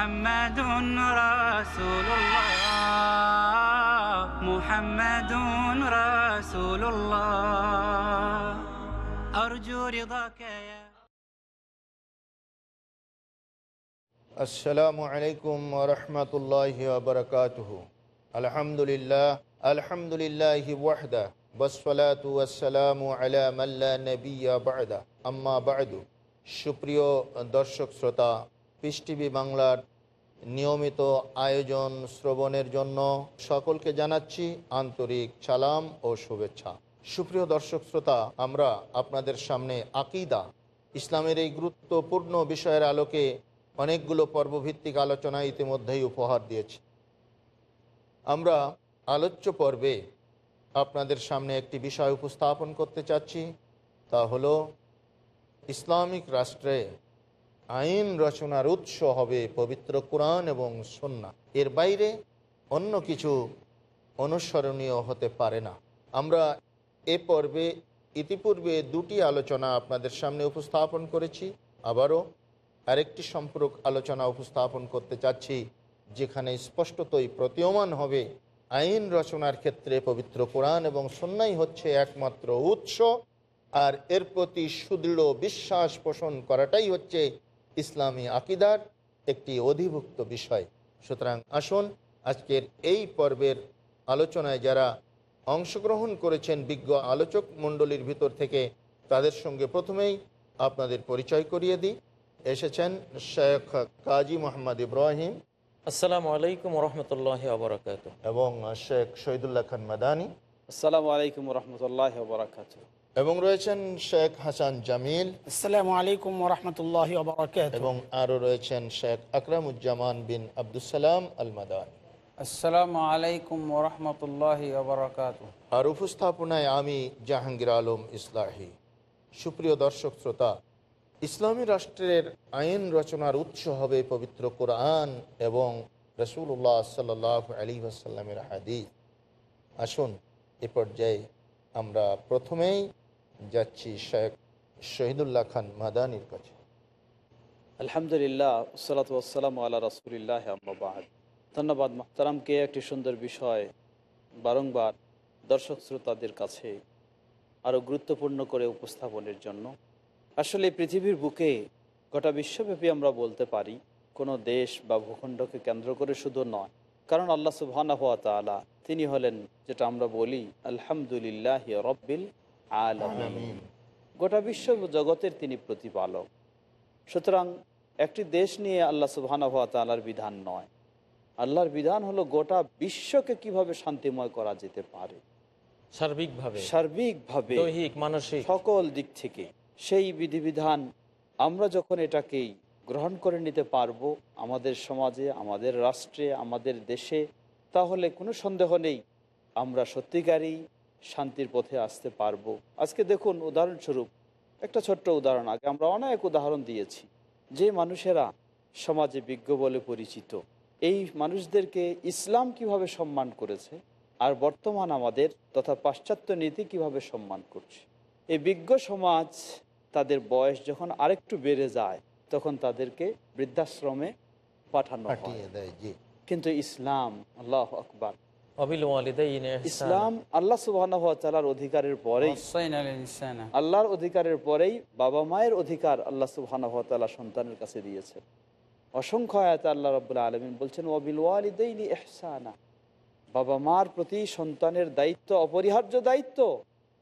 محمد رسول الله محمد رسول الله أرجو رضاك يا আসসালামু আলাইকুম রহমতুল্লাহ বরকাতুহ আলহামদুলিল্লাহ আলহামদুলিল্লাহ ওয়াহদা বসফলাতু আসসালামু আলা মাল্লা নবিয়া বাদা আম্মা বাদু সুপ্রিয় দর্শক শ্রোতা পিস টিভি বাংলার নিয়মিত আয়োজন শ্রবণের জন্য সকলকে জানাচ্ছি আন্তরিক সালাম ও শুভেচ্ছা। সুপ্রিয় দর্শক শ্রোতা, আমরা আপনাদের সামনে আকিদা, ইসলামের এই গুরুত্বপূর্ণ বিষয়ের আলোকে অনেকগুলো পর্বভিত্তিক আলোচনা ইতিমধ্যেই উপহার দিয়েছি। আমরা আলোচ্য পর্বে আপনাদের সামনে একটি বিষয় উপস্থাপন করতে চাচ্ছি, তা হলো ইসলামিক রাষ্ট্রে আইন রচনার উৎস হবে পবিত্র কোরআন এবং সন্না। এর বাইরে অন্য কিছু অনুসরণীয় হতে পারে না। আমরা এ পর্বে ইতিপূর্বে দুটি আলোচনা আপনাদের সামনে উপস্থাপন করেছি। আবারও আরেকটি সম্পর্ক আলোচনা উপস্থাপন করতে চাচ্ছি, যেখানে স্পষ্টতই প্রতীয়মান হবে আইন রচনার ক্ষেত্রে পবিত্র কোরআন এবং সন্ন্যাই হচ্ছে একমাত্র উৎস। আর এর প্রতি সুদৃঢ় বিশ্বাস পোষণ করাটাই হচ্ছে ইসলামী আকিদার একটি অধিভুক্ত বিষয়। সুতরাং আসুন আজকের এই পর্বের আলোচনায় যারা অংশগ্রহণ করেছেন বিজ্ঞ আলোচক মণ্ডলীর ভিতর থেকে তাদের সঙ্গে প্রথমেই আপনাদের পরিচয় করিয়ে দিই। এসেছেন শেখ কাজী মোহাম্মদ ইব্রাহিম। আসসালামু আলাইকুম রহমতুল্লাহ আবরাকাত এবং শেখ শহীদুল্লাহ খান মাদানী। আসসালামু আলাইকুম রহমতুল্লাহ আবরাকাত এবং রয়েছেন শেখ হাসান জামিল আসসালামু আলাইকুম রহমতুল্লাহ বারকাত এবং আরও রয়েছেন শেখ আকরামুজ্জামান বিন আবদুসালাম আল মাদানী আসসালামু আলাইকুম রহমতুল্লাহ বারকাত আর উপস্থাপনায় আমি জাহাঙ্গীর আলম ইসলাহি। সুপ্রিয় দর্শক শ্রোতা ইসলামী রাষ্ট্রের আইন রচনার উৎস হবে পবিত্র কোরআন এবং রসুল্লাহ সাল্লাহ আলী আসাল্লামের হাদিস। আসুন এ পর্যায়ে আমরা প্রথমেই যাচ্ছি শেখ শহীদুল্লাহ খান মাদানির কাছে। আলহামদুলিল্লাহ সালাতাম আল্লাহ রসুলিল্লাহ ধন্যবাদ মোহতারামকে একটি সুন্দর বিষয় বারংবার দর্শক শ্রোতাদের কাছে আরও গুরুত্বপূর্ণ করে উপস্থাপনের জন্য। আসলে পৃথিবীর বুকে গোটা বিশ্বব্যাপী আমরা বলতে পারি, কোনো দেশ বা ভূখণ্ডকে কেন্দ্র করে শুধু নয়, কারণ আল্লাহ সুবহানা হাত তালা তিনি হলেন, যেটা আমরা বলি, আলহামদুলিল্লাহ রব্বিল আলমিন। গোটা বিশ্ব জগতের তিনি প্রতিপালক। সুতরাং একটি দেশ নিয়ে আল্লাহ সুবহানা হাত তালার বিধান নয়। আল্লাহর বিধান হলো গোটা বিশ্বকে কীভাবে শান্তিময় করা যেতে পারে। সার্বিকভাবে। সার্বিকভাবে। মানসিক। সকল দিক থেকে। সেই বিধিবিধান আমরা যখন এটাকেই গ্রহণ করে নিতে পারব আমাদের সমাজে আমাদের রাষ্ট্রে আমাদের দেশে তাহলে কোনো সন্দেহ নেই। আমরা সত্যিকারই শান্তির পথে আসতে পারব। আজকে দেখুন উদাহরণস্বরূপ একটা ছোট্ট উদাহরণ। আগে আমরা অনেক উদাহরণ দিয়েছি। যে মানুষেরা সমাজে বিজ্ঞ বলে পরিচিত এই মানুষদেরকে ইসলাম কীভাবে সম্মান করেছে আর বর্তমান আমাদের তথা পাশ্চাত্য নীতি কীভাবে সম্মান করছে। এই বিজ্ঞ সমাজ তাদের বয়স যখন আরেকটু বেড়ে যায় তখন তাদেরকে বৃদ্ধাশ্রমে পাঠানো কিন্তু ইসলাম আল্লাহ আকবার ইসলাম আল্লাহ সুবাহর অধিকারের পরেই আল্লাহর অধিকারের পরেই বাবা মায়ের অধিকার আল্লাহ সুবাহ সন্তানের কাছে দিয়েছে। অসংখ্য আয়াতে আল্লাহ রবুল্লাহ আলমিন বলছেন ওয়ালিদাইনি এহসানা বাবা মার প্রতি সন্তানের দায়িত্ব অপরিহার্য দায়িত্ব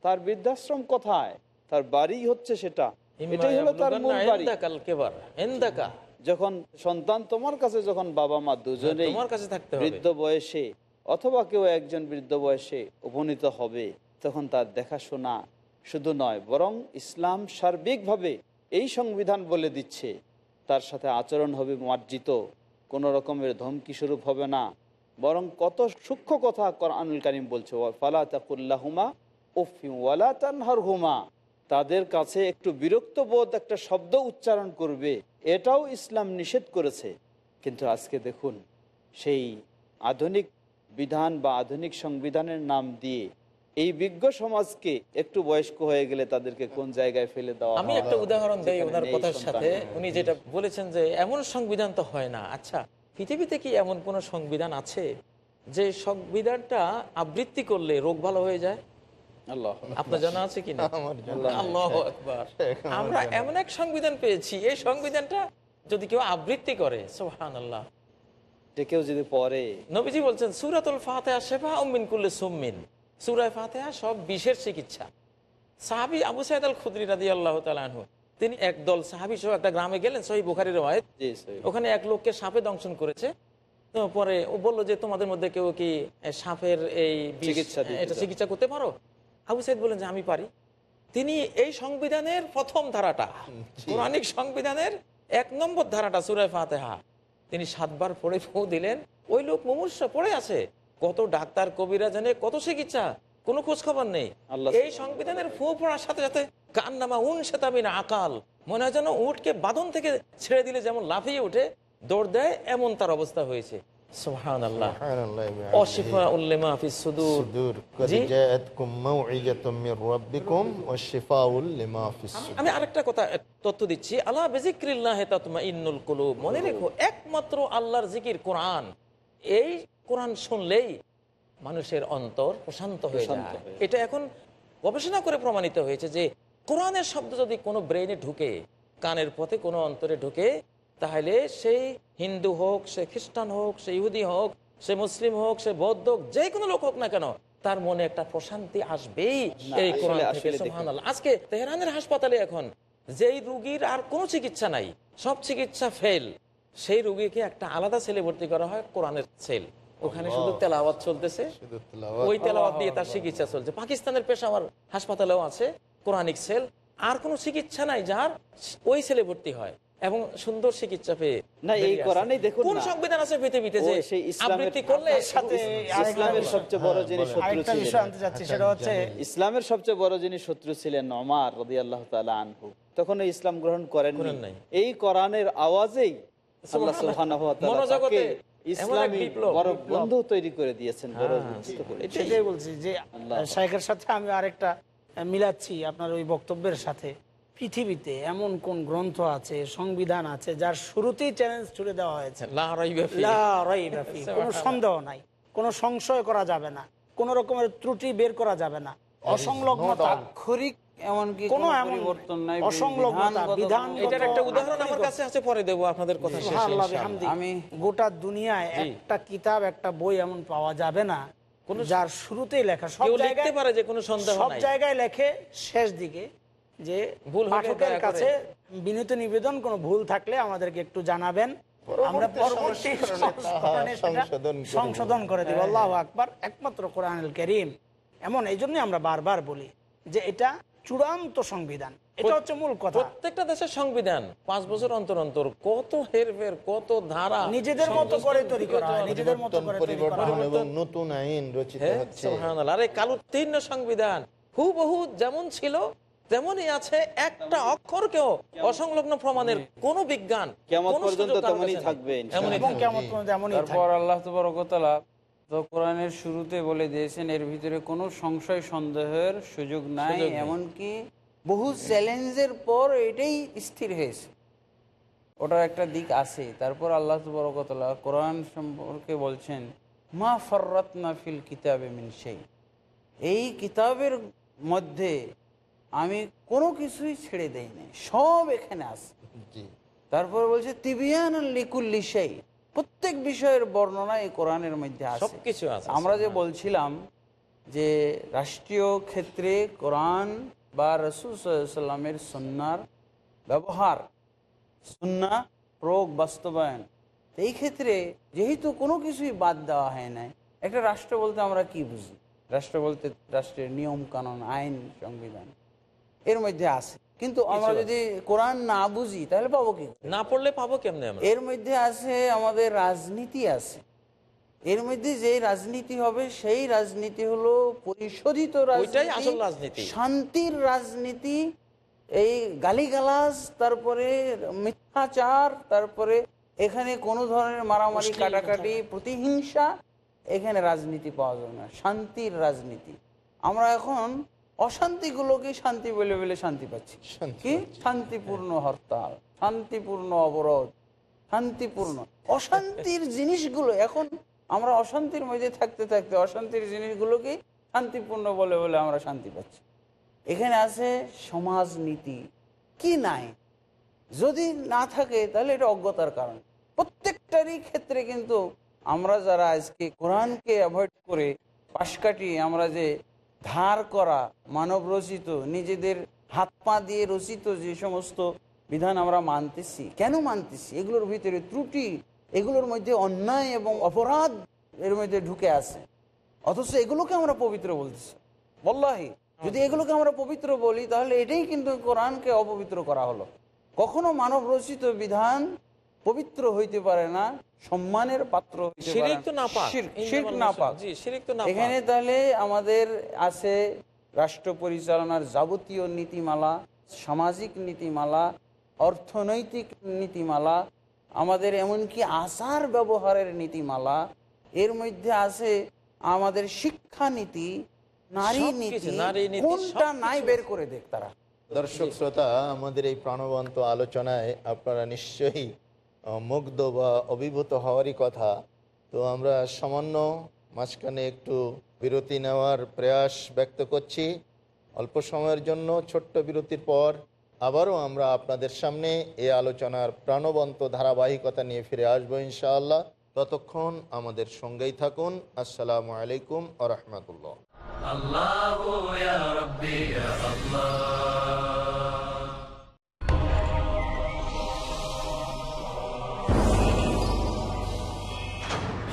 তার বৃদ্ধাশ্রম কোথায়? তার বাড়ি হচ্ছে সেটা। এটাই হলো তার মূল বাড়ি। যখন সন্তান তোমার কাছে যখন বাবা মা দুজনে তোমার কাছে থাকতে বৃদ্ধ বয়সে অথবা কেউ একজন বৃদ্ধ বয়সে উপনীত হবে, তখন তার দেখাশোনা শুধু নয়, বরং ইসলাম সার্বিকভাবে এই সংবিধান বলে দিচ্ছে, তার সাথে আচরণ হবে মার্জিত কোনো রকমের ধমকি স্বরূপ হবে না, বরং কত সূক্ষ্ম কথা কোরআনুল কারিম বলছে ফালা তাকুল্লাহুমা ওয়ালা তানহার হুমা তাদের কাছে একটু বিরক্ত বোধ একটা শব্দ উচ্চারণ করবে, এটাও ইসলাম নিষেধ করেছে। কিন্তু আজকে দেখুন, সেই আধুনিক বিধান বা আধুনিক সংবিধানের নাম দিয়ে এই বিজ্ঞ সমাজকে একটু বয়স্ক হয়ে গেলে তাদেরকে কোন জায়গায় ফেলে দেওয়া আমি একটা উদাহরণ দেই ওনার কথার সাথে। উনি যেটা বলেছেন যে এমন সংবিধান তো হয় না। আচ্ছা পৃথিবীতে কি এমন কোন সংবিধান আছে যে সংবিধানটা আবৃত্তি করলে রোগ ভালো হয়ে যায়? আল্লাহ। আপনার জানা আছে কিনা আমার আল্লাহ আকবার। আমরা এমন এক সংবিধান পেয়েছি এই সংবিধানটা যদি কেউ আবৃত্তি করে সোহান আল্লাহ যে কেউ যদি পরে নবীজি বলছেন সুরাতুল ফাতেহা শেফা উম্মিন কুল্লে সুম্মিন। সুরায় ফাতেহা সব চিকিৎসা। সাহাবি আবু সাইদ আল খুদরি রাদি আল্লাহ তালু তিনি একদল সাহাবি সহ একটা গ্রামে গেলেন সহি রয়েত ওখানে এক লোককে সাপে দংশন করেছে। তো পরে ও বলল যে তোমাদের মধ্যে কেউ কি সাপের এই চিকিৎসা এটা চিকিৎসা করতে পারো? আবু সাইদ বললেন যে আমি পারি। তিনি এই সংবিধানের প্রথম ধারাটা পৌরাণিক সংবিধানের এক নম্বর ধারাটা সুরায় ফাতেহা। তিনি সাতবার পড়ে ফু দিলেন। ওই লোক মুমূর্ষ পড়ে আছে। কত ডাক্তার কবিরা জানে কত চিকিৎসা কোনো খোঁজ খবর নেই এই সংবিধানের ফু পড়ার সাথে সাথে কান নামা উন সেতামিন আকাল মনে হয় যেন উঠকে বাঁধন থেকে ছেড়ে দিলে যেমন লাফিয়ে উঠে দৌড় দেয় এমন তার অবস্থা হয়েছে। সোহান আল্লাহ সুবহানাল্লাহ ওয়া অশিফা উল্লেমা ফিস সুদূর। সুদূর কদ জি। জাআতকুম মাউইযাতুম মির রাব্বিকুম ওয়া শিফাউল লিমা ফিস সুদূর। আমি আরেকটা কথা তথ্য দিচ্ছি। আল্লাহ বেজিক্রিল্লাহ তাতমা ইন্নুল কুলুব। মনে রেখো একমাত্র আল্লাহর জিকির কোরআন। এই কোরআন শুনলেই মানুষের অন্তর প্রশান্ত হয়ে যায়। হয়ে এটা এখন গবেষণা করে প্রমাণিত হয়েছে যে কোরআনের শব্দ যদি কোনো ব্রেনে ঢুকে কানের পথে কোনো অন্তরে ঢুকে তাহলে সেই হিন্দু হোক সে খ্রিস্টান হোক সে ইহুদি হোক সে মুসলিম হোক সে বৌদ্ধ হোক যে কোনো লোক হোক না কেন তার মনে একটা প্রশান্তি আসবেই এই। আজকে তেহরানের হাসপাতালে এখন যেই রুগীর আর কোনো চিকিৎসা নাই সব চিকিৎসা ফেল সেই রুগীকে একটা আলাদা সেলে ভর্তি করা হয় কোরআনের সেল ওখানে শুধু তেলাওয়াত চলতেছে। ওই তেলাওয়াত দিয়ে তার চিকিৎসা চলছে। পাকিস্তানের পেশাওয়ার হাসপাতালেও আছে কোরআনিক সেল আর কোনো চিকিৎসা নাই যার ওই সেলে ভর্তি হয়। এবং সুন্দর চিকিৎসা পেয়ে না, এই। কোরআনেই দেখুন কোন সংবিধান আছে পৃথিবীতে যে সেই ইসলামের- করলে সাথে ইসলামের সবচেয়ে বড় যিনি শত্রু আরেকটা বিষয় ছিলেন আনতে যাচ্ছি সেটা হচ্ছে ইসলামের সবচেয়ে বড় যিনি শত্রু ছিলেন অমার রদি আল্লাহ আনহু তখন ইসলাম গ্রহণ করেন নাই। এই কোরআনের আওয়াজেই আল্লাহ সুবহানাহু ওয়া তাআলা মনোজগতে ইসলামী বড় বন্ধু তৈরি করে দিয়েছেন বড় হ্যাঁ, বুঝতে করে এটাই। বলছি যে। শাইখের সাথে আমি আরেকটা মিলাচ্ছি আপনার ওই বক্তব্যের সাথে। পৃথিবীতে এমন কোন গ্রন্থ আছে সংবিধান আছে যার শুরুতেই চ্যালেঞ্জ ছুড়ে দেওয়া হয়েছে? লা রাইবা ফি। লা রাইবা ফি। কোনো সন্দেহ নাই। কোনো সংশয় করা যাবে না। কোন রকমের ত্রুটি বের করা যাবে না। অসংলগ্নতা। আক্ষরিক এমনকি কোনো কোনো পরিবর্তন নাই অসংলগ্নতা বিধান এটার একটা উদাহরণ আমার কাছে আছে পরে দেবো আপনাদের কথা শেষে। আমি গোটা দুনিয়ায় একটা কিতাব একটা বই এমন পাওয়া যাবে না যার শুরুতেই লেখা সব জায়গায় পারে যে কোনো সন্দেহ সব জায়গায় লেখে শেষ দিকে। যে ভুল পাঠকের কাছে বিনীত নিবেদন কোনো ভুল থাকলে আমাদেরকে একটু জানাবেন। আমরা পরবর্তী সংশোধন করে দেব। দেব। আল্লাহ আকবার একমাত্র কোরআনুল করিম। এমন এই জন্যই আমরা বারবার বলি যে এটা চূড়ান্ত সংবিধান। এটা হচ্ছে মূল কথা। প্রত্যেকটা দেশের সংবিধান পাঁচ বছর অন্তর অন্তর কত হেরফের কত ধারা নিজেদের মতো করে তৈরি করা নিজেদের মতো করে হয়। পরিবর্তন এবং নতুন আইন রচিত হ্যাঁ, সংবিধান হুবহু যেমন ছিল তেমনই আছে একটা অক্ষরকেও অসংলগ্ন প্রমাণের কোন বিজ্ঞান। তারপর আল্লাহ তবরকতলা তো কোরআনের শুরুতে বলে দিয়েছেন এর ভিতরে কোনো সংশয় সন্দেহের সুযোগ নাই এমনকি বহু চ্যালেঞ্জের পর এটাই স্থির হয়েছে। ওটার একটা দিক আছে। তারপর আল্লাহ তবরকতলা কোরআন সম্পর্কে বলছেন মা ফররত্না ফিল কিতাবে মিন সেই এই কিতাবের মধ্যে আমি কোনো কিছুই ছেড়ে দেই নাই সব এখানে আছে। তারপর বলছে তিবিয়ান লিকুল্লি সেই প্রত্যেক বিষয়ের বর্ণনা এই কোরআনের মধ্যে আছে। সবকিছু আছে আমরা যে বলছিলাম যে রাষ্ট্রীয় ক্ষেত্রে কোরআন বা রসুল সাল্লামের সন্ন্যার ব্যবহার সন্না প্রয়োগ বাস্তবায়ন এই ক্ষেত্রে যেহেতু কোনো কিছুই বাদ দেওয়া হয় নাই একটা রাষ্ট্র বলতে আমরা কি বুঝি? রাষ্ট্র বলতে রাষ্ট্রের নিয়ম কানুন আইন সংবিধান। এর মধ্যে আছে। কিন্তু আমরা যদি কোরআন না বুঝি তাহলে পাবো কি? না পড়লে পাবো কেমনে আমরা? এর মধ্যে আছে আমাদের রাজনীতি আছে। এর মধ্যে যে রাজনীতি হবে সেই রাজনীতি হলো পরিশোধিত রাজনীতি। শান্তির রাজনীতি এই গালিগালাজ তারপরে মিথ্যাচার তারপরে এখানে কোনো ধরনের মারামারি কাটাকাটি প্রতিহিংসা এখানে রাজনীতি পাওয়া যাবে না। শান্তির রাজনীতি। আমরা এখন অশান্তিগুলোকে শান্তি বলে বলে শান্তি পাচ্ছি। কি? শান্তিপূর্ণ হরতাল শান্তিপূর্ণ অবরোধ শান্তিপূর্ণ। অশান্তির জিনিসগুলো এখন আমরা অশান্তির মধ্যে থাকতে থাকতে অশান্তির জিনিসগুলোকে শান্তিপূর্ণ বলে বলে আমরা শান্তি পাচ্ছি। এখানে আছে সমাজনীতি। কি নাই? যদি না থাকে তাহলে এটা অজ্ঞতার কারণ। প্রত্যেকটারই ক্ষেত্রে কিন্তু আমরা যারা আজকে কোরআনকে অ্যাভয়েড করে পাশ কাটিয়ে আমরা যে ধার করা মানব রচিত নিজেদের হাত পা দিয়ে রচিত যে সমস্ত বিধান আমরা মানতেছি। কেন মানতেছি? এগুলোর ভিতরে ত্রুটি এগুলোর মধ্যে অন্যায় এবং অপরাধ এর মধ্যে ঢুকে আছে। অথচ এগুলোকে আমরা পবিত্র বলতেছি। বল্লাহি যদি এগুলোকে আমরা পবিত্র বলি তাহলে এটাই কিন্তু কোরআনকে অপবিত্র করা হলো। কখনো মানব রচিত বিধান পবিত্র হইতে পারে না সম্মানের পাত্র হইতে পারে শিরিক তো না। পাক শিরক- শিরক না পাক জি শিরিক তো না এখানে তাহলে আমাদের আছে রাষ্ট্র পরিচালনার যাবতীয় নীতিমালা সামাজিক নীতিমালা অর্থনৈতিক নীতিমালা আমাদের এমনকি আচার ব্যবহারের নীতিমালা এর মধ্যে আছে আমাদের শিক্ষানীতি নারী নীতি নারী নীতি, কোনটা নাই বের করে দেখ তারা। দর্শক শ্রোতা আমাদের এই প্রাণবন্ত আলোচনায় আপনারা নিশ্চয়ই মুগ্ধ বা অভিভূত হওয়ারই কথা। তো আমরা সামান্য মাঝখানে একটু বিরতি নেওয়ার প্রয়াস ব্যক্ত করছি। অল্প সময়ের জন্য ছোট্ট বিরতির পর আবারও আমরা আপনাদের সামনে এ আলোচনার প্রাণবন্ত ধারাবাহিকতা নিয়ে ফিরে আসব ইনশাআল্লাহ। ততক্ষণ আমাদের সঙ্গেই থাকুন। আসসালামু আলাইকুম আ রহমতুল্লাহ।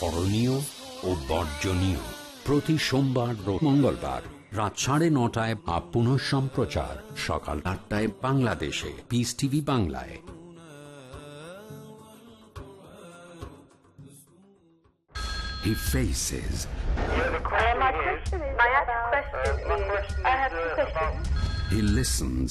করণীয় ও বর্জনীয় প্রতি সোমবার ও মঙ্গলবার রাত সাড়ে নটায় বা পুনঃ সম্প্রচার সকাল আটটায় বাংলাদেশে পিস টিভি বাংলায় He faces my question is, my question is, I have two questions. He listens.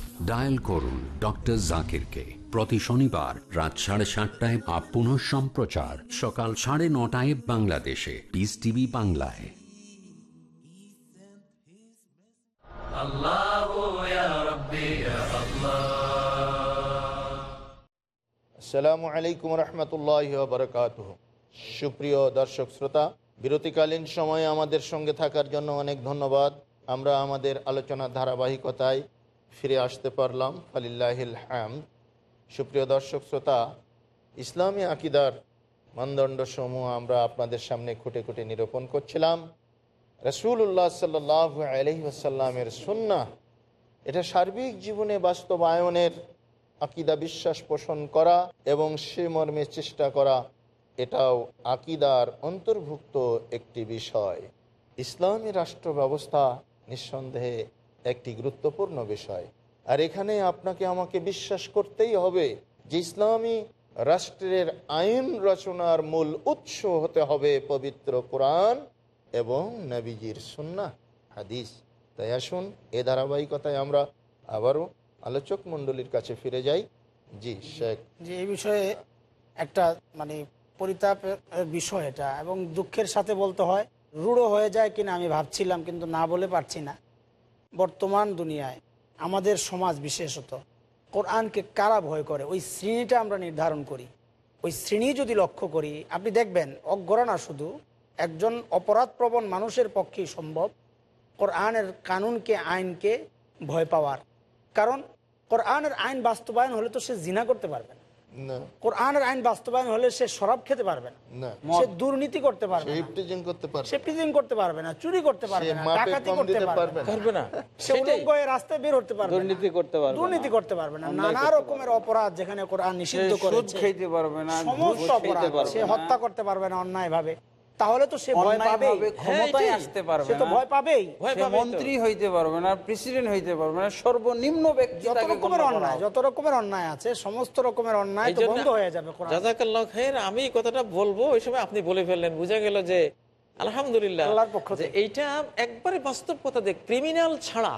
Dial করুন ডক্টর জাকিরকে। প্রতি শনিবার রাত সাড়ে সাতটায় আপ পুনঃ সম্প্রচার। সকাল সাড়ে নটায় বাংলাদেশে। পিস টিভি বাংলায়। আসসালামু আলাইকুম রহমতুল্লাহ বরকাত সুপ্রিয় দর্শক শ্রোতা বিরতিকালীন সময়ে আমাদের সঙ্গে থাকার জন্য অনেক ধন্যবাদ। আমরা আমাদের আলোচনার ধারাবাহিকতায় ফিরে আসতে পারলাম, ফালিল্লাহিল হ্যাম সুপ্রিয় দর্শক শ্রোতা, ইসলামী আকিদার মানদণ্ডসমূহ আমরা আপনাদের সামনে খুঁটে খুঁটে নিরূপণ করছিলাম। রসুল্লাহ সাল্লাহ আলহি আসাল্লামের সুন্না এটা সার্বিক জীবনে বাস্তবায়নের আকিদা বিশ্বাস পোষণ করা এবং সে মর্মে চেষ্টা করা, এটাও আকিদার অন্তর্ভুক্ত একটি বিষয়। ইসলামী রাষ্ট্র ব্যবস্থা নিঃসন্দেহে একটি গুরুত্বপূর্ণ বিষয়। আর এখানে আপনাকে আমাকে বিশ্বাস করতেই হবে যে ইসলামী রাষ্ট্রের আইন রচনার মূল উৎস হতে হবে পবিত্র কোরআন এবং নবীজির সুন্না হাদিস। তাই আসুন, এ ধারাবাহিকতায় আমরা আবারও আলোচক মণ্ডলীর কাছে ফিরে যাই। জি, শেখ। যে এই বিষয়ে একটা মানে পরিতাপের বিষয় এটা, এবং দুঃখের সাথে বলতে হয়, রূঢ় হয়ে যায় কিনা আমি ভাবছিলাম, কিন্তু না বলে পারছি না। বর্তমান দুনিয়ায়, আমাদের সমাজ বিশেষত, কোরআনকে কারা ভয় করে? ওই শ্রেণীটা আমরা নির্ধারণ করি। ওই শ্রেণি যদি লক্ষ্য করি, আপনি দেখবেন অজ্ঞরা শুধু একজন অপরাধপ্রবণ মানুষের পক্ষেই সম্ভব কোরআনের কানুনকে, আইনকে ভয় পাওয়ার। কারণ কোরআনের আইন বাস্তবায়ন হলে তো সে জিনা করতে পারবে না। কোরআনের আইন বাস্তবায়ন হলে সে শরাব খেতে পারবে না। সে দুর্নীতি করতে পারবে সে না। করতে পারবে সে করতে পারবে না চুরি করতে পারবে না ডাকাতি করতে দিতে পারবে না। সে রাস্তায় বের হতে পারবে দুর্নীতি করতে পারবে না। দুর্নীতি করতে পারবে না। নানা রকমের অপরাধ যেখানে কোরআন নিষিদ্ধ সে সুদ খেতে পারবে না সমস্ত অপরাধ। সে হত্যা করতে পারবে না অন্যায় ভাবে তাহলে তো সে ভয় পাবে ক্ষমতায় আসতে পারবে সে তো ভয় পাবেই। সে মন্ত্রী হইতে পারবে না প্রেসিডেন্ট হইতে পারবে না সর্বনিম্ন ব্যক্তি যত রকমের অন্যায় যত রকমের অন্যায় আছে সমস্ত রকমের অন্যায় তো বন্ধ হয়ে যাবে কোরআন। জাজাকাল্লাহ খায়ের আমি কথাটা বলব ওই সময় আপনি বলে ফেললেন বুঝা গেল যে আলহামদুলিল্লাহ আল্লাহর পক্ষ যে এইটা একবারে বাস্তব কথা যে ক্রিমিনাল ছাড়া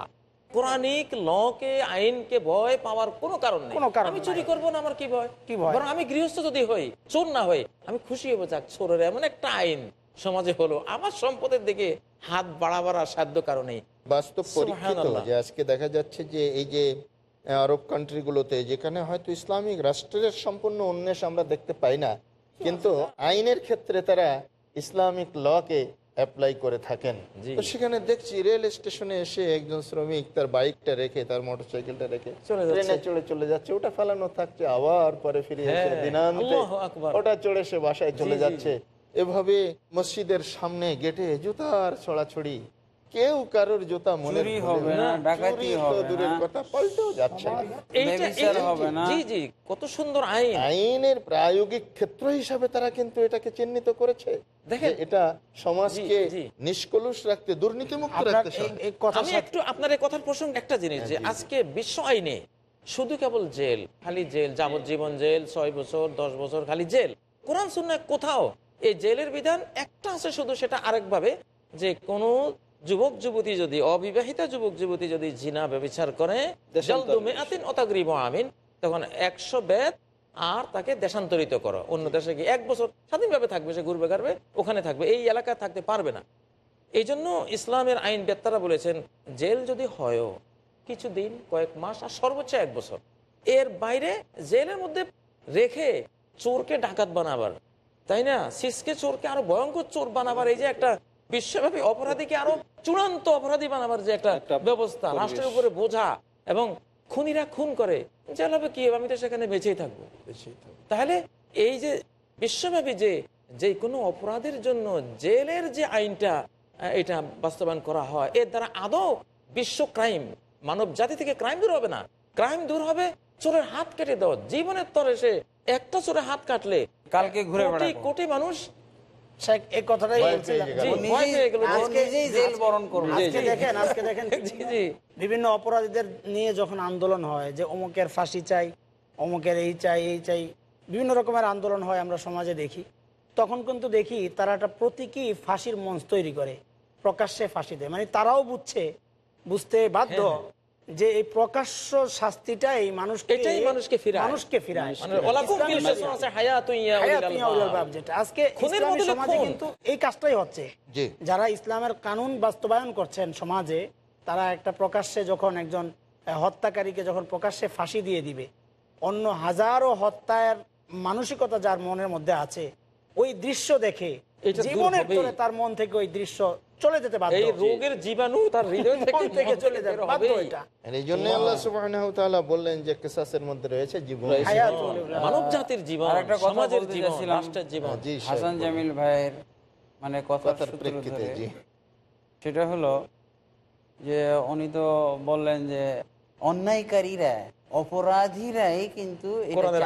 কোরআনিক লকে আইনকে ভয় পাওয়ার কোনো কারণ নেই। কোনো কারণ আমি চুরি করব না আমার কি ভয়? কি ভয়? বরং আমি গৃহস্থ যদি হই চোর না হই আমি খুশি হব যাক চোরের এমন একটা আইন সমাজে হলো। আমার সম্পদের দিকে হাত বাড়াবার সাধ্য কারণে বাস্তব পরীক্ষিত যে আজকে দেখা যাচ্ছে যে এই যে আরব কান্ট্রিগুলোতে যেখানে হয়তো ইসলামিক রাষ্ট্রের সম্পূর্ণ উন্মেষ আমরা দেখতে পাই না কিন্তু আইনের ক্ষেত্রে তারা ইসলামিক লকে অ্যাপ্লাই করে থাকেন। তো সেখানে দেখছি রেল স্টেশনে এসে একজন শ্রমিক তার বাইকটা রেখে তার মোটর সাইকেলটা রেখে। ট্রেনে চলে চলে যাচ্ছে। ওটা ফেলানো থাকছে আবার পরে ফিরে এসে হ্যাঁ, দিনান্তে ওটা চড়ে সে বাসায় চলে যাচ্ছে। এভাবে মসজিদের সামনে গেটে জুতার ছড়াছড়ি কেউ কারোর জুতা মনে হবে না, ডাকাতি হবে দূরের কথা পাল্টেও যাচ্ছে। এইটা হবে না। জি জি কত সুন্দর আইন। আইনের প্রায়োগিক ক্ষেত্র হিসাবে তারা কিন্তু এটাকে চিহ্নিত করেছে। দেখেন। এটা সমাজকে। নিষ্কলুষ রাখতে দুর্নীতিমুক্ত রাখতে এই- কথা আমি একটু আপনার এই কথার প্রসঙ্গ একটা জিনিস যে আজকে বিশ্ব আইনে শুধু কেবল জেল খালি জেল যাবজ্জীবন জেল ছয় বছর দশ বছর খালি জেল। কোরআন সুন্নাহ কোথাও? এই জেলের বিধান একটা আছে শুধু সেটা আরেকভাবে যে কোনো যুবক যুবতী যদি অবিবাহিতা যুবক যুবতী যদি জিনা ব্যবচার করে আমিন তখন একশো বেদ আর তাকে দেশান্তরিত করো। অন্য দেশে গিয়ে এক বছর স্বাধীনভাবে থাকবে সে ঘুরবে গাড়বে ওখানে থাকবে এই এলাকায় থাকতে পারবে না। এই জন্য ইসলামের আইন বেত্তারা বলেছেন জেল যদি হয়ও কিছুদিন কয়েক মাস আর সর্বোচ্চ এক বছর। এর বাইরে জেলের মধ্যে রেখে চোরকে ডাকাত বানাবার তাই না? সিসকে চোরকে আরও ভয়ঙ্কর চোর বানাবার এই যে একটা বিশ্বব্যাপী অপরাধীকে আরও চূড়ান্ত অপরাধী বানাবার যে একটা ব্যবস্থা রাষ্ট্রের উপরে বোঝা এবং খুনিরা খুন করে জেল হবে কি আমি তো সেখানে বেঁচেই থাকব। তাহলে এই যে বিশ্বব্যাপী যে যে কোনো অপরাধের জন্য জেলের যে আইনটা এটা বাস্তবায়ন করা হয় এর দ্বারা আদৌ বিশ্ব ক্রাইম মানব জাতি থেকে ক্রাইম দূর হবে না। ক্রাইম দূর হবে চোরের হাত কেটে দাও জীবনের তরে সে একটা চোরের হাত কাটলে কালকে ঘুরে কোটি কোটি মানুষ এই কথাটাই ভয় বলছিলাম। পেয়ে জি, ও ভয় নিজেই- পেয়ে গেল। ও আজকে- নিজেই জেল বরণ করবে আজকে দেখেন আজকে দেখেন জি জি বিভিন্ন অপরাধীদের নিয়ে যখন আন্দোলন হয় যে অমুকের ফাঁসি চাই অমুকের এই চাই এই চাই বিভিন্ন রকমের আন্দোলন হয় আমরা সমাজে দেখি। তখন কিন্তু দেখি তারা একটা প্রতীকী ফাঁসির মঞ্চ তৈরি করে প্রকাশ্যে ফাঁসি দেয়। মানে তারাও বুঝছে বুঝতে বাধ্য। যে এই প্রকাশ্য শাস্তিটাই মানুষকে এটাই মানুষকে ফিরায়। মানুষকে ফিরায়। মানে যেটা। আজকে ইসলামী সমাজে কিন্তু এই কাজটাই হচ্ছে। যারা ইসলামের কানুন বাস্তবায়ন করছেন সমাজে তারা একটা প্রকাশ্যে যখন একজন হত্যাকারীকে যখন প্রকাশ্যে ফাঁসি দিয়ে দিবে অন্য হাজারো হত্যার মানসিকতা যার মনের মধ্যে আছে ওই দৃশ্য দেখে জীবনের তার মন থেকে ওই দৃশ্য চলে যেতে বাধ্য। এই রোগের জীবাণু তার হৃদয় থেকে থেকে চলে যাবে। বাধ্য এটা। এই জন্য আল্লাহ সুবহানাহু তাআলা বললেন যে কেসাসের মধ্যে রয়েছে জীবন। মানব জাতির জীবন একটা সমাজের জীবন রাষ্ট্রের জীবন। হাসান জামিল ভাইয়ের মানে কথার প্রেক্ষিতে জি। সেটা হলো যে উনি তো বললেন যে অন্যায়কারীরা অপরাধীরাই কিন্তু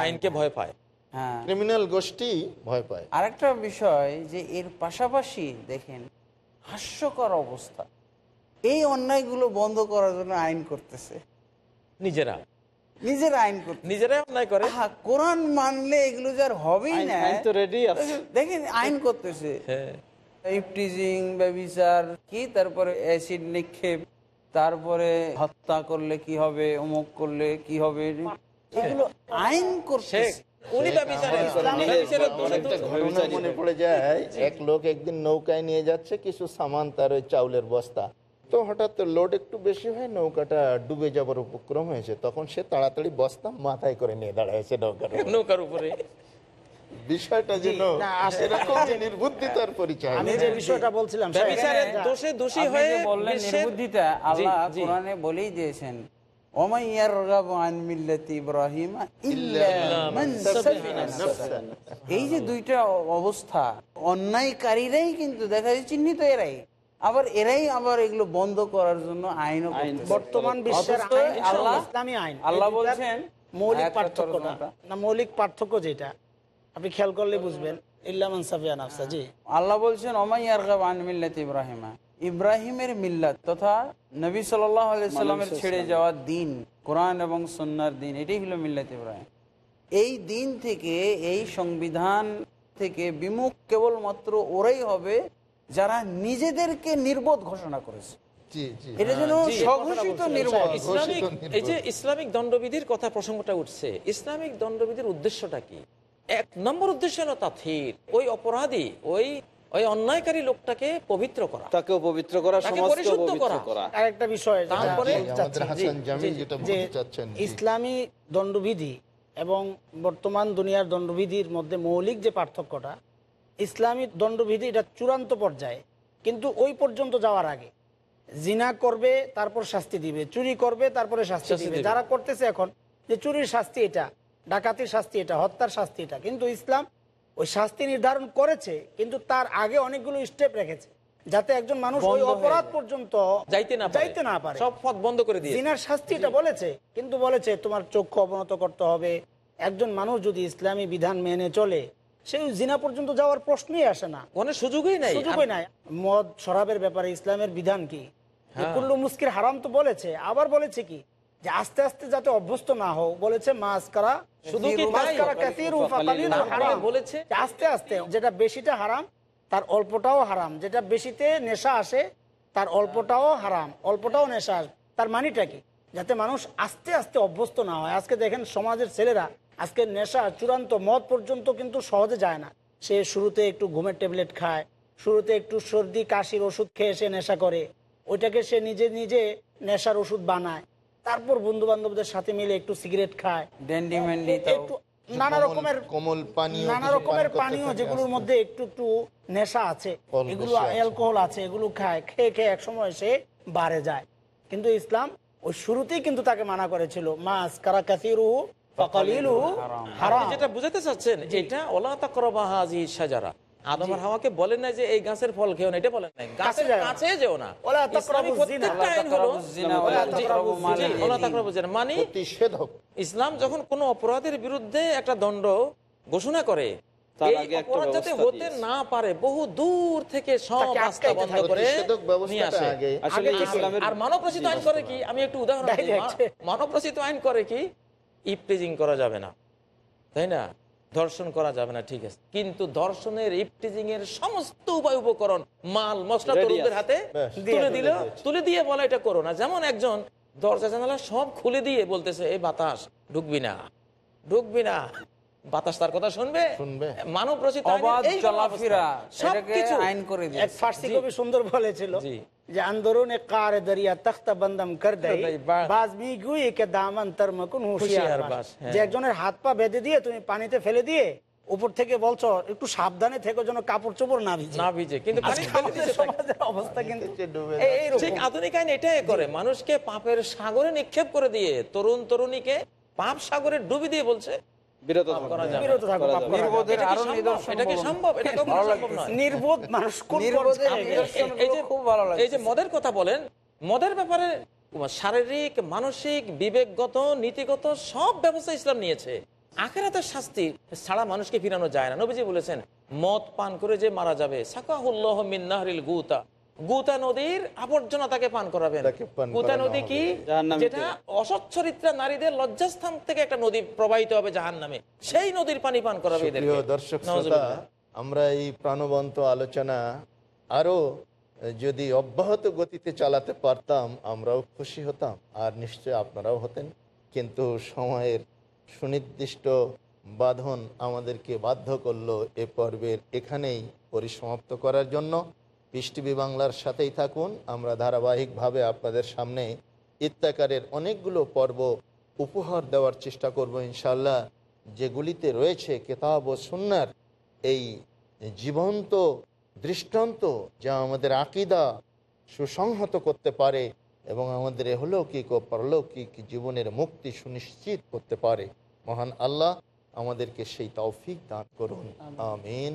আইনকে ভয় পায়। হ্যাঁ। ক্রিমিনাল গোষ্ঠী ভয় পায়। আরেকটা বিষয় যে এর পাশাপাশি দেখেন হাস্যকর অবস্থা। এই অন্যায়গুলো বন্ধ করার জন্য আইন করতেছে। নিজেরা। নিজেরা আইন করতে অন্যায় করে। হ্যাঁ কোরআন মানলে এগুলো যার হবেই না। দেখেন আইন করতেছে। হ্যাঁ। ইফটিজিং ব্যবিচার কি? তারপরে অ্যাসিড নিক্ষেপ তারপরে হত্যা করলে কি হবে অমুক করলে কি হবে? এগুলো আইন করছে মনে পড়ে যায় এক লোক একদিন নৌকায় নিয়ে যাচ্ছে কিছু সামান তার ওই চাউলের বস্তা। তো হঠাৎ লোড একটু বেশি হয় নৌকাটা ডুবে যাবার উপক্রম হয়েছে। তখন সে তাড়াতাড়ি বস্তা মাথায় করে নিয়ে দাঁড়ায়ছে নৌকার নৌকার উপরে। বিষয়টা যেন না, এরকম নির্বুদ্ধিতার পরিচয়। আমি যে বিষয়টা বলছিলাম দোষে দোষী হয়ে যে বললেন বিশ্বের- নির্বুদ্ধিতা আল্লাহ কোরআনে বলেই দিয়েছেন ওমাই ইয়ারগাবু আন মিল্লাতি ইব্রাহিম ইল্লা মান সাফিহা নাফসা। এই যে দুইটা অবস্থা অন্যায়কারীরাই কিন্তু দেখা যায় চিহ্নিত এরাই। আবার এরাই আবার এগুলো বন্ধ করার জন্য আইনও করতেছে। বর্তমান বিশ্বের আল্লাহ ইসলামী আইন। আল্লাহ বলছেন মৌলিক আয়াতটা পার্থক্যটা না। মৌলিক পার্থক্য যেটা আপনি খেয়াল করলে বুঝবেন। ইল্লামান সাফিয়া নাফসা জি। আল্লাহ বলছেন ওমাই মিল্লাতি ইব্রাহিমা। ইব্রাহিমের মিল্লাত তথা নবী সাল্লামের ছেড়ে যাওয়া দিন কোরআন এবং সন্ন্যার দিন এটাই হলো মিল্লাত ইব্রাহিম। এই দিন থেকে এই সংবিধান থেকে বিমুখ কেবলমাত্র ওরাই হবে যারা নিজেদেরকে নির্বোধ ঘোষণা করেছে। জি জি। এটা যেন হ্যাঁ, এই যে ইসলামিক দণ্ডবিধির কথা প্রসঙ্গটা উঠছে ইসলামিক দণ্ডবিধির উদ্দেশ্যটা কি? এক নম্বর উদ্দেশ্য হলো তাথির ওই অপরাধী ওই ওই অন্যায়কারী লোকটাকে পবিত্র করা। তাকেও পবিত্র করা তাকে সমাজকে পবিত্র করা। করা। আরেকটা বিষয় তারপরে বলতে আমাদের চাচ্ছি, হাসান জামিল যেটা বলতে চাচ্ছেন ইসলামী দণ্ডবিধি এবং বর্তমান দুনিয়ার দণ্ডবিধির মধ্যে মৌলিক যে পার্থক্যটা ইসলামী দণ্ডবিধি এটা চূড়ান্ত পর্যায়ে কিন্তু ওই পর্যন্ত যাওয়ার আগে জিনা করবে তারপর শাস্তি দিবে চুরি করবে তারপরে শাস্তি দিবে। যারা করতেছে এখন যে চুরির শাস্তি এটা ডাকাতির শাস্তি এটা হত্যার শাস্তি এটা কিন্তু ইসলাম ওই শাস্তি নির্ধারণ করেছে কিন্তু তার আগে অনেকগুলো স্টেপ রেখেছে যাতে একজন মানুষ ওই অপরাধ পর্যন্ত যাইতে না যাইতে না পারে। সব পথ বন্ধ করে দিয়ে জিনার শাস্তি এটা বলেছে কিন্তু বলেছে তোমার চক্ষু অবনত করতে হবে। একজন মানুষ যদি ইসলামী বিধান মেনে চলে সে জিনা পর্যন্ত যাওয়ার প্রশ্নই আসে না। কোনো সুযোগই নাই। সুযোগই নাই। মদ শরাবের ব্যাপারে ইসলামের বিধান কি? হ্যাঁ। কুল্লু মুস্কির হারাম তো বলেছে আবার বলেছে কি? যে আস্তে আস্তে যাতে অভ্যস্ত না হোক বলেছে মাছ কারা শুধু কি। বলেছে। আস্তে আস্তে যেটা বেশিটা হারাম তার অল্পটাও হারাম। যেটা বেশিতে নেশা আসে তার অল্পটাও হারাম। অল্পটাও নেশা আসে তার মানিটা কি? যাতে মানুষ আস্তে আস্তে অভ্যস্ত না হয়। আজকে দেখেন সমাজের ছেলেরা আজকে নেশা চূড়ান্ত মদ পর্যন্ত কিন্তু সহজে যায় না। সে শুরুতে একটু ঘুমের ট্যাবলেট খায় শুরুতে একটু সর্দি কাশির ওষুধ খেয়ে সে নেশা করে। ওইটাকে সে নিজে নিজে নেশার ওষুধ বানায়। তারপর বন্ধু বান্ধবদের সাথে মিলে একটু সিগারেট খায়। ড্যান্ডি ম্যান্ডি একটু নানা রকমের কোমল পানীয় নানা রকমের পানীয় যেগুলোর মধ্যে একটু একটু নেশা আছে। এগুলো অ্যালকোহল আছে এগুলো খায়। খেয়ে খেয়ে এক সময় সে বাড়ে যায়। কিন্তু ইসলাম ওই শুরুতেই কিন্তু তাকে মানা করেছিল মাস কারা কাসিরু ফাকালিলু হারাম। যেটা বুঝাতে চাচ্ছেন এটা ওলা তাকরবা হাজি সাজারা আদম আর হাওয়াকে বলেন না যে এই গাছের ফল খেও না এটা বলেন নাই। গাছের কাছে যেও না। জিনা। মানে ইসলাম যখন কোনো অপরাধের বিরুদ্ধে একটা দণ্ড ঘোষণা করে যাতে হতে না পারে বহু দূর থেকে সব রাস্তা বন্ধ করে নিয়ে আসে। আর মানব রচিত আইন করে কি? আমি একটু উদাহরণ মানব রচিত আইন করে কি? ইপটিজিং করা যাবে না। তাই না? ধর্ষণ করা যাবে না ঠিক আছে। কিন্তু ধর্ষণের ইপটিজিং এর সমস্ত উপায় উপকরণ মাল মশলা তরুণদের হাতে তুলে দিল তুলে দিয়ে বলা এটা করো না। যেমন একজন দরজা জানালা সব খুলে দিয়ে বলতেছে এই বাতাস ঢুকবি না ঢুকবি না। বাতাস তার কথা শুনবে শুনবে। মানব রচিত সবকিছু আইন করে এক ফার্সি কবি সুন্দর বলেছিল যে আন্দোলনে কার দরিয়া তখ্ত বন্দম কর দেয় দেয়, বাস। বাজমি গুই কে দামন তর মকুন হুঁশিয়ার হুঁশিয়ার বাস। বাস, হ্যাঁ। যে একজনের হাত পা বেঁধে দিয়ে তুমি পানিতে ফেলে দিয়ে উপর থেকে বলছো একটু সাবধানে থেকো যেন কাপড় চোপড় না ভিজে না ভিজে কিন্তু। সমাজের অবস্থা কিন্তু ডুবে এই- এইরকম। ঠিক আধুনিক আইন এটাই করে মানুষকে পাপের সাগরে নিক্ষেপ করে দিয়ে তরুণ তরুণীকে পাপ সাগরে ডুবি দিয়ে বলছে বিরত পাপ করা থাকবে। যাবে না। বিরত থাকো করা পাপ যাবে। করা যাবে না। নির্বোধের এটা কি আরও সম্ভব? নিদর্শন এটা কি বলুন। সম্ভব এটা কখনো ভালো সম্ভব লাগতেছে। নয় নির্বোধ মানুষ কোন নির্বোধের পর্যায়ে? নিদর্শন এই যে খুব ভালো লাগে এই যে মদের কথা বলেন মদের ব্যাপারে শারীরিক মানসিক বিবেকগত নীতিগত সব ব্যবস্থা ইসলাম নিয়েছে আখেরাতের শাস্তি ছাড়া মানুষকে ফিরানো যায় না নবীজি বলেছেন মদ পান করে যে মারা যাবে সাকাহুল্লাহ মিন্নাহরিল গুতা গুতা নদীর আবর্জনা তাকে পান করাবেন। গুতা নদী কি। যেটা অসচ্ছরিত্রা নারীদের লজ্জাস্থান থেকে একটা নদী প্রবাহিত হবে জাহান নামে সেই নদীর পানি পান করাবে দর্শক আমরা এই প্রাণবন্ত আলোচনা আরও যদি অব্যাহত গতিতে চালাতে পারতাম আমরাও খুশি হতাম। আর নিশ্চয় আপনারাও হতেন। কিন্তু সময়ের সুনির্দিষ্ট বাঁধন আমাদেরকে বাধ্য করল এ পর্বের এখানেই পরিসমাপ্ত করার জন্য। পিস টিভি বাংলার সাথেই থাকুন। আমরা ধারাবাহিকভাবে আপনাদের সামনে ইত্যাকারের অনেকগুলো পর্ব উপহার দেওয়ার চেষ্টা করব ইনশাল্লাহ যেগুলিতে রয়েছে কেতাব ও সুন্নার এই জীবন্ত দৃষ্টান্ত যা আমাদের আকিদা সুসংহত করতে পারে এবং আমাদের এহলৌকিক ও পরলৌকিক জীবনের মুক্তি সুনিশ্চিত করতে পারে। মহান আল্লাহ আমাদেরকে সেই তৌফিক দান করুন। আমিন।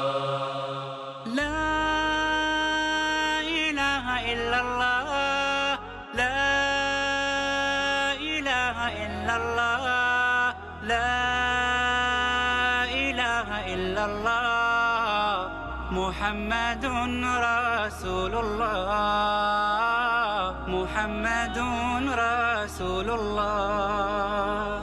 الله محمد رسول الله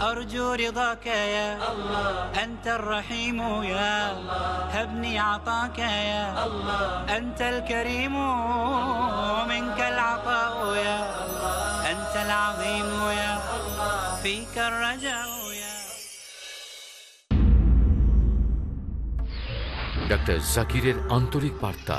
أرجو رضاك يا الله أنت الرحيم يا الله هبني عطاك يا الله أنت الكريم منك العطاء يا الله أنت العظيم يا الله فيك الرجاء يا ডক্টর জাকিরের আন্তরিক বার্তা